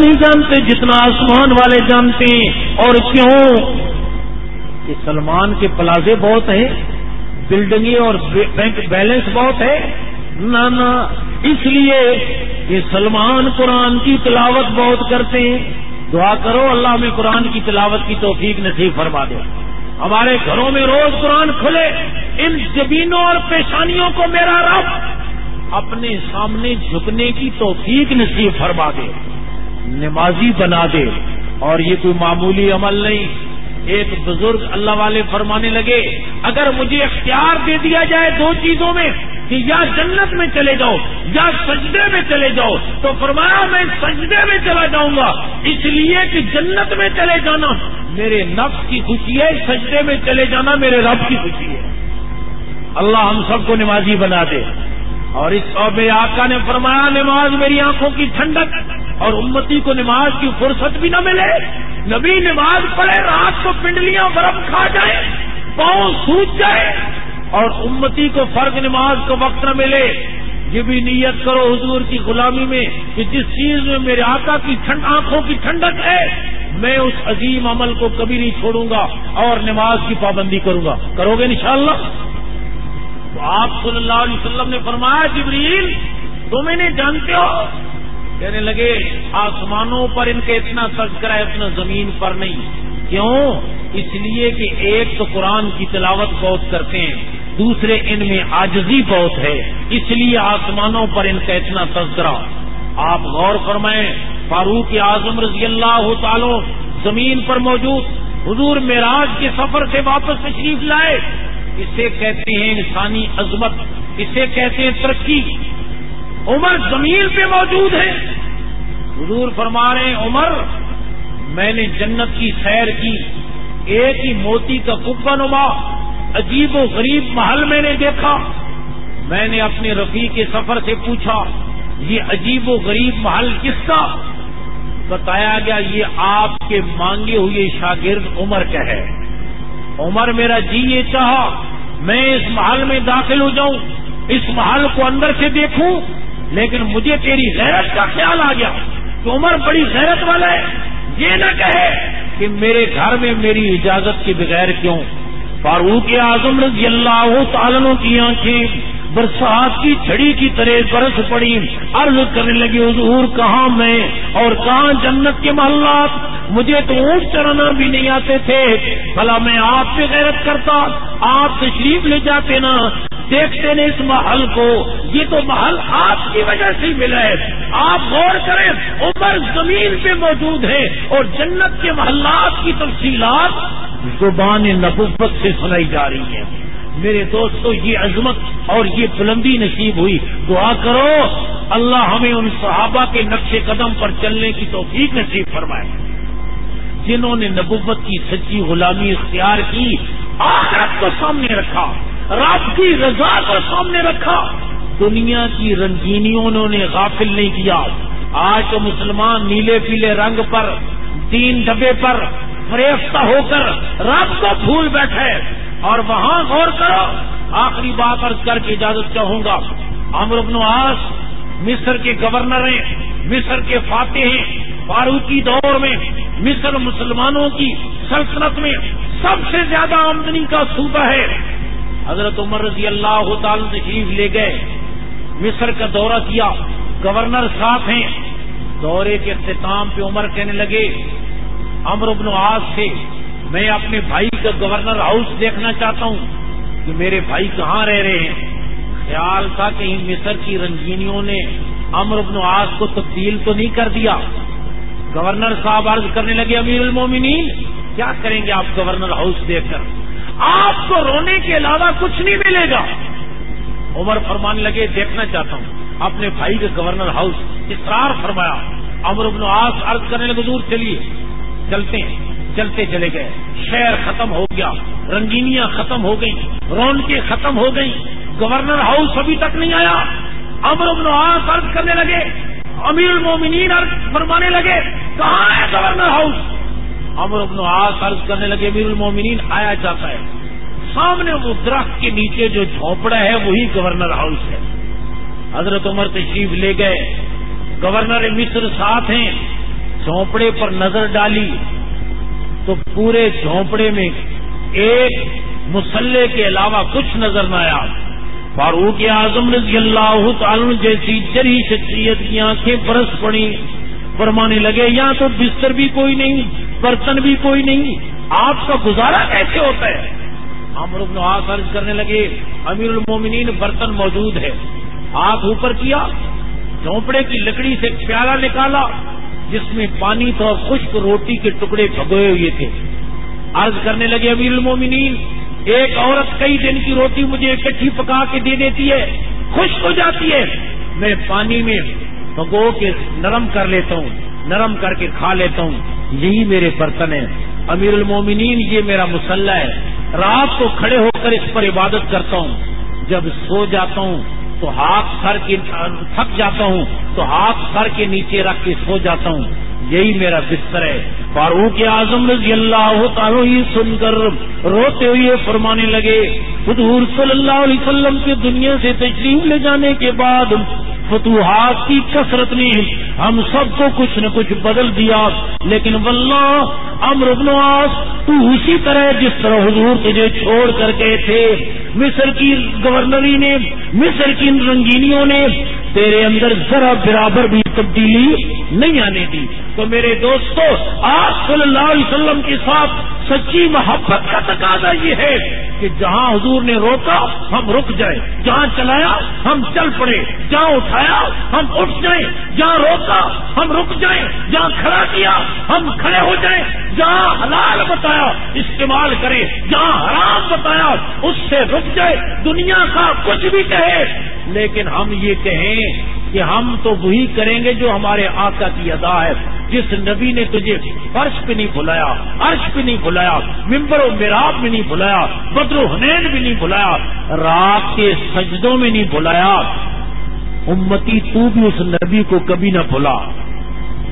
نہیں جانتے جتنا آسمان والے جانتے ہیں۔ اور کیوں؟ کہ سلمان کے پلازے بہت ہیں، بلڈنگیں اور بینک بیلنس بہت ہے۔ نہ اس لیے کہ سلمان قرآن کی تلاوت بہت کرتے ہیں۔ دعا کرو، اللہ میں قرآن کی تلاوت کی توفیق نصیب فرما دے۔ ہمارے گھروں میں روز قرآن کھلے، ان زمینوں اور پیشانیوں کو میرا رب اپنے سامنے جھکنے کی توفیق نصیب فرما دے۔ نمازی بنا دے اور یہ کوئی معمولی عمل نہیں۔ ایک بزرگ اللہ والے فرمانے لگے، اگر مجھے اختیار دے دیا جائے دو چیزوں میں کہ یا جنت میں چلے جاؤ یا سجدے میں چلے جاؤ، تو فرمایا میں سجدے میں چلا جاؤں گا۔ اس لیے کہ جنت میں چلے جانا میرے نفس کی خوشی ہے، سجدے میں چلے جانا میرے رب کی خوشی ہے۔ اللہ ہم سب کو نمازی بنا دے۔ اور اس میرے آقا نے فرمایا، نماز میری آنکھوں کی ٹھنڈک اور امتی کو نماز کی فرصت بھی نہ ملے۔ نبی نماز پڑھے، رات کو پنڈلیاں برف کھا جائے پاؤں سوچ جائے اور امتی کو فرق نماز کو وقت نہ ملے۔ یہ بھی نیت کرو حضور کی غلامی میں کہ جس چیز میں میرے آقا کی آنکھوں کی ٹھنڈک ہے، میں اس عظیم عمل کو کبھی نہیں چھوڑوں گا اور نماز کی پابندی کروں گا۔ کرو گے انشاءاللہ؟ تو آپ صلی اللہ علیہ وسلم نے فرمایا، جبریل، تم انہیں جانتے ہو؟ کہنے لگے، آسمانوں پر ان کا اتنا تذکرہ ہے اتنا زمین پر نہیں۔ کیوں؟ اس لیے کہ ایک تو قرآن کی تلاوت بہت کرتے ہیں، دوسرے ان میں آجزی بہت ہے، اس لیے آسمانوں پر ان کا اتنا تذکرہ آپ غور فرمائیں، فاروق اعظم رضی اللہ تعالی زمین پر موجود، حضور معراج کے سفر سے واپس تشریف لائے۔ اسے کہتے ہیں انسانی عظمت، اسے کہتے ہیں ترقی۔ عمر زمین پہ موجود ہے۔ حضور فرما رہے ہیں، عمر، میں نے جنت کی سیر کی، ایک ہی موتی کا کبا نما، عجیب و غریب محل میں نے دیکھا۔ میں نے اپنے رفیع کے سفر سے پوچھا، یہ عجیب و غریب محل کس کا؟ بتایا گیا، یہ آپ کے مانگے ہوئے شاگرد عمر کا ہے۔ عمر میرا جی یہ چاہا، میں اس محل میں داخل ہو جاؤں، اس محل کو اندر سے دیکھوں، لیکن مجھے تیری غیرت کا خیال آ گیا۔ کہ عمر بڑی غیرت والا ہے۔ یہ نہ کہے کہ میرے گھر میں میری اجازت کے بغیر کیوں؟ فاروق اعظم رضی اللہ تعالیٰ کی آنکھیں برسات کی چھڑی کی طرح برس پڑی۔ عرض کرنے لگی حضور، کہاں میں؟ اور کہاں جنت کے محلات؟ مجھے تو اونٹ چرانا بھی نہیں آتے تھے۔ بھلا میں آپ سے غیرت کرتا، آپ تشریف لے جاتے نا۔ دیکھتے نا اس محل کو۔ یہ تو محل آپ کی وجہ سے ملا ہے۔ آپ غور کریں، عمر زمین پہ موجود ہے اور جنت کے محلات کی تفصیلات زبان نبوت سے سنائی جا رہی ہیں۔ میرے دوستو، یہ عظمت اور یہ بلندی نصیب ہوئی۔ دعا کرو، اللہ ہمیں ان صحابہ کے نقش قدم پر چلنے کی توفیق نصیب فرمائے۔ جنہوں نے نبوت کی سچی غلامی اختیار کی، آخرت کو سامنے رکھا۔ رات کی رضا کو سامنے رکھا۔ دنیا کی رنگینیوں نے غافل نہیں کیا۔ آج تو مسلمان نیلے پیلے رنگ پر، تین ڈبے پر فریفتہ ہو کر رات کو پھول بیٹھے۔ اور وہاں غور کرو، آخری بات عرض کر کے اجازت چاہوں گا۔ امر آس مصر کے گورنر ہیں، مصر کے فاتح ہیں۔ فاروقی دور میں، مصر مسلمانوں کی سلطنت میں سب سے زیادہ آمدنی کا صوبہ ہے۔ حضرت عمر رضی اللہ تعالی تشریف لے گئے۔ مصر کا دورہ کیا۔ گورنر صاحب ہیں۔ دورے کے اختتام پہ عمر کہنے لگے امر آس سے، میں اپنے بھائی کا گورنر ہاؤس دیکھنا چاہتا ہوں کہ میرے بھائی کہاں رہ رہے ہیں۔ خیال تھا کہ مصر کی رنگینیوں نے امر ابن آس کو تبدیل تو نہیں کر دیا۔ گورنر صاحب عرض کرنے لگے، امیر المومنین، کیا کریں گے آپ گورنر ہاؤس دیکھ کر؟ آپ کو رونے کے علاوہ کچھ نہیں ملے گا۔ عمر فرمانے لگے، دیکھنا چاہتا ہوں۔ اپنے بھائی کے گورنر ہاؤس اصرار فرمایا۔ امر ابن آس عرض کرنے لگے دور چلیے۔ چلتے ہیں، چلتے چلے گئے۔ شہر ختم ہو گیا، رنگینیاں ختم ہو گئی رونقیں ختم ہو گئی گورنر ہاؤس ابھی تک نہیں آیا۔ امر ابن آس عرض کرنے لگے، امیر المومنین عرض فرمانے لگے، کہاں ہے گورنر ہاؤس؟ امر ابن آس عرض کرنے لگے امیر المومنین آیا جاتا ہے۔ سامنے وہ درخت کے نیچے جو جھونپڑا ہے، وہی گورنر ہاؤس ہے۔ حضرت عمر تشریف لے گئے۔ گورنر مصر ساتھ ہیں۔ جھونپڑے پر نظر ڈالی۔ تو پورے جھونپڑے میں ایک مسلح کے علاوہ کچھ نظر نہ آیا۔ فاروق اعظم رضی اللہ تعالی جیسی جری شخصیت کی آنکھیں برس پڑی فرمانے لگے، یہاں تو بستر بھی کوئی نہیں۔ برتن بھی کوئی نہیں۔ آپ کا گزارا کیسے ہوتا ہے؟ ہم لوگ نواز عرض کرنے لگے، امیر المومنین برتن موجود ہے۔ ہاتھ اوپر کیا، جھونپڑے کی لکڑی سے پیالہ نکالا، جس میں پانی تھا اور خشک روٹی کے ٹکڑے بھگوئے ہوئے تھے۔ عرض کرنے لگے، امیر المومنین، ایک عورت کئی دن کی روٹی مجھے اکٹھی پکا کے دے دیتی ہے، خشک ہو جاتی ہے۔ میں پانی میں بھگو کے نرم کر لیتا ہوں، نرم کر کے کھا لیتا ہوں۔ یہی میرے برتن ہیں۔ امیر المومنین، یہ میرا مسلح ہے۔ رات کو کھڑے ہو کر اس پر عبادت کرتا ہوں۔ جب سو جاتا ہوں تو ہاتھ سر کے تھک جاتا ہوں، تو ہاتھ سر کے نیچے رکھ کے سو جاتا ہوں۔ یہی میرا بستر ہے۔ فاروق اعظم رضی اللہ تعالی ہی سن کر روتے ہوئے فرمانے لگے، حضور صلی اللہ علیہ وسلم کے دنیا سے تشریف لے جانے کے بعد فتوحات کی کثرت نے ہم سب کو کچھ نہ کچھ بدل دیا۔ لیکن واللہ، امر ابنواس تو اسی طرح جس طرح حضور تجھے چھوڑ کر گئے تھے، مصر کی گورنری نے، مصر کی رنگینیوں نے، تیرے اندر ذرا برابر بھی تبدیلی نہیں آنے دی۔ تو میرے دوستو آج صلی اللہ علیہ وسلم کے ساتھ سچی محبت کا تقاضا یہ ہے۔ کہ جہاں حضور نے روکا، ہم رک جائیں۔ جہاں چلایا، ہم چل پڑے۔ جہاں اٹھایا، ہم اٹھ جائیں۔ جہاں روکا، ہم رک جائیں۔ جہاں کھڑا کیا، ہم کھڑے ہو جائیں۔ جہاں حلال بتایا، استعمال کریں جہاں حرام بتایا، اس سے رک جائے۔ دنیا کا کچھ بھی کہے، لیکن ہم یہ کہیں کہ ہم تو وہی کریں گے جو ہمارے آقا کی ادا ہے۔ جس نبی نے تجھے فرش پہ نہیں بلایا، عرش پہ نہیں بلایا ممبر و میراب میں نہیں بلایا، بدر و حنین بھی نہیں بلایا، رات کے سجدوں میں نہیں بلایا۔ امتی تو بھی اس نبی کو کبھی نہ بھلا۔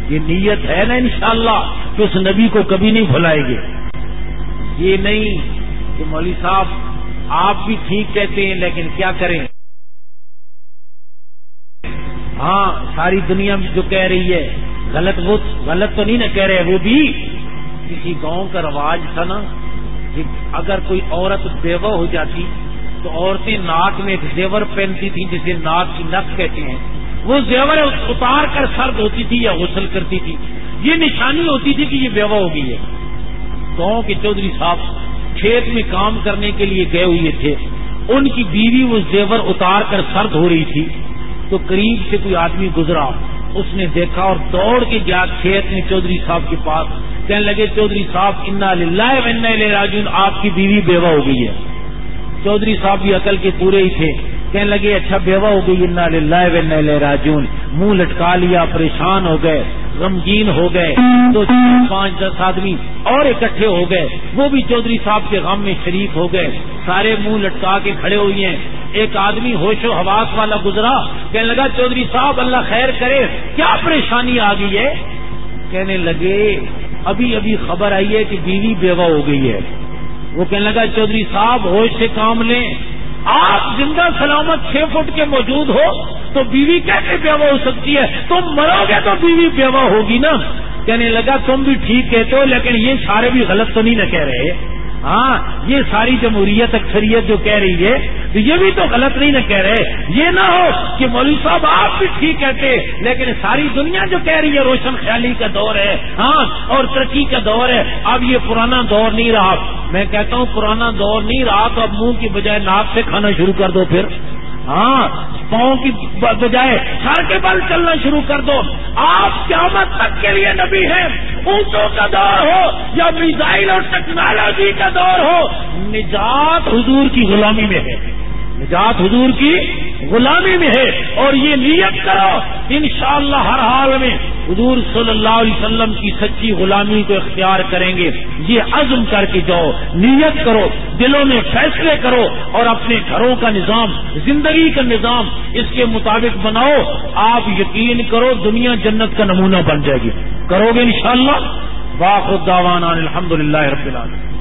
یہ نیت ہے نا انشاءاللہ کہ اس نبی کو کبھی نہیں بھلائے گے۔ یہ نہیں کہ مولوی صاحب، آپ بھی ٹھیک کہتے ہیں لیکن کیا کریں؟ ہاں ساری دنیا میں جو کہہ رہی ہے، غلط وہ غلط تو نہیں نا کہہ رہے، وہ بھی کسی گاؤں کا رواج تھا نا کہ اگر کوئی عورت بیوہ ہو جاتی، تو عورتیں ناک میں ایک زیور پہنتی تھیں جسے ناک کی نق کہتے ہیں۔ وہ زیور اتار کر سرد ہوتی تھی یا غسل کرتی تھی۔ یہ نشانی ہوتی تھی کہ یہ بیوہ ہو گئی ہے۔ گاؤں کے چودھری صاحب کھیت میں کام کرنے کے لیے گئے ہوئے تھے۔ ان کی بیوی وہ زیور اتار کر سرد ہو رہی تھی۔ تو قریب سے کوئی آدمی گزرا، اس نے دیکھا اور دوڑ کے گیا کھیت میں چودھری صاحب کے پاس کہنے لگے، چودھری صاحب، انا للہ راجون آپ کی بیوی بیوہ ہو گئی ہے۔ چودھری صاحب بھی عقل کے پورے ہی تھے۔ کہنے لگے اچھا بیوہ ہو گئی، انا للہ راجون منہ لٹکا لیا، پریشان ہو گئے، غمگین ہو گئے۔ تو پانچ، دس آدمی اور اکٹھے ہو گئے۔ وہ بھی چودھری صاحب کے غم میں شریک ہو گئے۔ سارے منہ لٹکا کے کھڑے ہوئی ہیں۔ ایک آدمی ہوش و حواس والا گزرا، کہنے لگا، چودھری صاحب، اللہ خیر کرے، کیا پریشانی آ گئی ہے؟ کہنے لگے، ابھی ابھی خبر آئی ہے کہ بیوی بیوہ ہو گئی ہے۔ وہ کہنے لگا، چودھری صاحب، ہوش سے کام لیں۔ آپ زندہ سلامت چھ فٹ کے موجود ہو، تو بیوی کیسے بیوہ ہو سکتی ہے؟ تم مرو گے تو بیوی بیوہ ہوگی نا۔ کہنے لگا، تم بھی ٹھیک کہتے ہو، لیکن یہ سارے بھی غلط تو نہیں نہ کہہ رہے۔ ہاں یہ ساری جمہوریت اکثریت جو کہہ رہی ہے، تو یہ بھی تو غلط نہیں نہ کہہ رہے۔ یہ نہ ہو کہ مولوی صاحب آپ بھی ٹھیک کہتے، لیکن ساری دنیا جو کہہ رہی ہے، روشن خیالی کا دور ہے ہاں اور ترقی کا دور ہے۔ اب یہ پرانا دور نہیں رہا۔ میں کہتا ہوں پرانا دور نہیں رہا، تو اب منہ کی بجائے ناک سے کھانا شروع کر دو پھر۔ ہاں پاؤں کی بجائے سر کے بل چلنا شروع کر دو۔ آپ قیامت تک کے لیے نبی ہیں۔ اونٹوں کا دور ہو یا میزائل اور ٹیکنالوجی کا دور ہو، نجات حضور کی غلامی میں ہے۔ نجات حضور کی غلامی میں ہے اور یہ نیت کرو، انشاءاللہ ہر حال میں حضور صلی اللہ علیہ وسلم کی سچی غلامی کو اختیار کریں گے۔ یہ عزم کر کے جاؤ، نیت کرو، دلوں میں فیصلے کرو اور اپنے گھروں کا نظام، زندگی کا نظام اس کے مطابق بناؤ۔ آپ یقین کرو، دنیا جنت کا نمونہ بن جائے گی۔ کرو گے انشاءاللہ؟ شاء اللہ الحمد للہ رب العالمین۔